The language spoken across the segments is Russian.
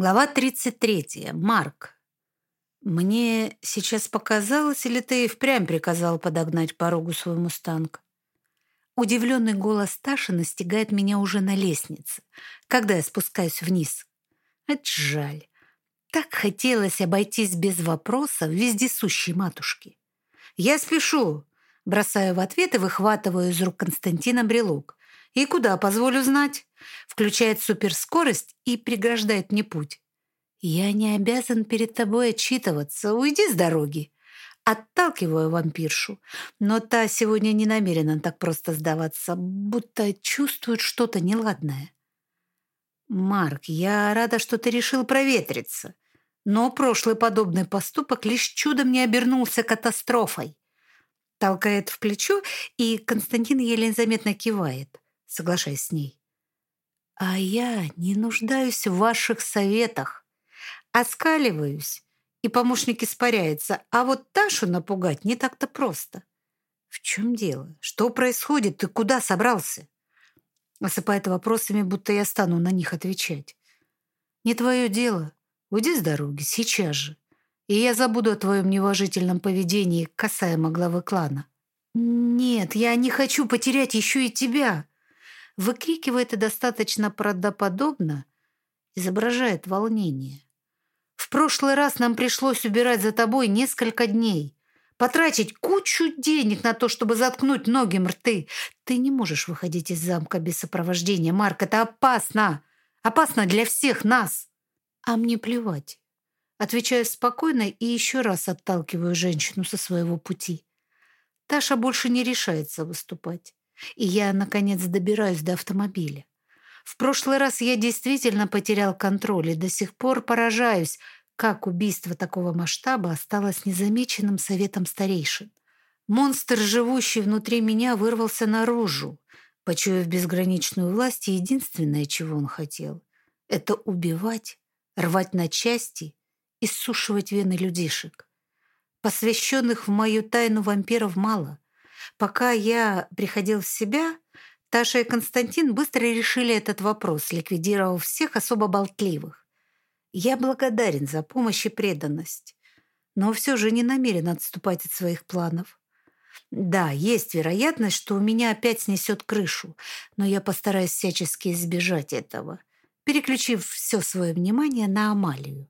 Глава 33. Марк. «Мне сейчас показалось, или ты и впрямь приказал подогнать порогу свой мустанг?» Удивленный голос Таши настигает меня уже на лестнице, когда я спускаюсь вниз. Это жаль. Так хотелось обойтись без вопросов вездесущей матушки. «Я спешу!» Бросаю в ответ и выхватываю из рук Константина брелок. «И куда, позволю знать?» Включает суперскорость и преграждает мне путь. «Я не обязан перед тобой отчитываться. Уйди с дороги!» Отталкиваю вампиршу, но та сегодня не намерена так просто сдаваться, будто чувствует что-то неладное. «Марк, я рада, что ты решил проветриться, но прошлый подобный поступок лишь чудом не обернулся катастрофой». Толкает в плечо, и Константин еле заметно кивает, соглашаясь с ней. А я не нуждаюсь в ваших советах. Оскаливаюсь, и помощник испаряется. А вот Ташу напугать не так-то просто. В чем дело? Что происходит? Ты куда собрался? Осыпает вопросами, будто я стану на них отвечать. Не твое дело. Уйди с дороги, сейчас же. И я забуду о твоем неуважительном поведении касаемо главы клана. Нет, я не хочу потерять еще и тебя. Выкрикивает и достаточно правдоподобно изображает волнение. В прошлый раз нам пришлось убирать за тобой несколько дней, потратить кучу денег на то, чтобы заткнуть ноги рты. Ты не можешь выходить из замка без сопровождения, Марк. Это опасно. Опасно для всех нас. А мне плевать. Отвечаю спокойно и еще раз отталкиваю женщину со своего пути. Таша больше не решается выступать. И я, наконец, добираюсь до автомобиля. В прошлый раз я действительно потерял контроль и до сих пор поражаюсь, как убийство такого масштаба осталось незамеченным советом старейшин. Монстр, живущий внутри меня, вырвался наружу. Почуяв безграничную власть, единственное, чего он хотел — это убивать, рвать на части, иссушивать вены людишек. Посвященных в мою тайну вампиров мало — Пока я приходил в себя, Таша и Константин быстро решили этот вопрос, ликвидировав всех особо болтливых. Я благодарен за помощь и преданность, но все же не намерен отступать от своих планов. Да, есть вероятность, что у меня опять снесет крышу, но я постараюсь всячески избежать этого, переключив все свое внимание на Амалию.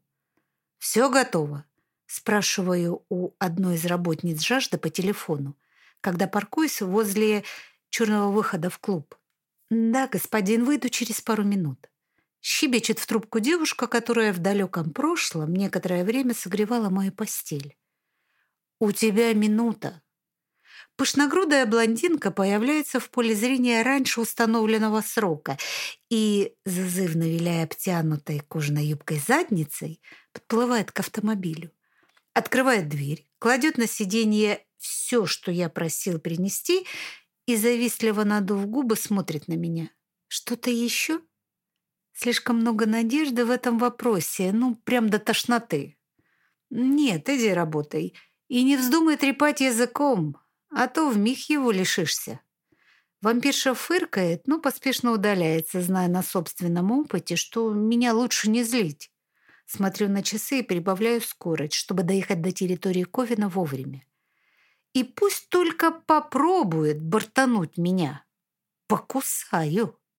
«Все готово?» – спрашиваю у одной из работниц жажда по телефону когда паркуюсь возле черного выхода в клуб. «Да, господин, выйду через пару минут». Щебечет в трубку девушка, которая в далеком прошлом некоторое время согревала мою постель. «У тебя минута». Пышногрудая блондинка появляется в поле зрения раньше установленного срока и, зазывно виляя обтянутой кожаной юбкой задницей, подплывает к автомобилю. Открывает дверь, кладет на сиденье все, что я просил принести, и, завистливо надув губы, смотрит на меня. Что-то еще? Слишком много надежды в этом вопросе, ну, прям до тошноты. Нет, иди работай. И не вздумай трепать языком, а то вмиг его лишишься. Вампирша фыркает, но поспешно удаляется, зная на собственном опыте, что меня лучше не злить. Смотрю на часы и прибавляю скорость, чтобы доехать до территории Ковина вовремя. И пусть только попробует бортануть меня. Покусаю.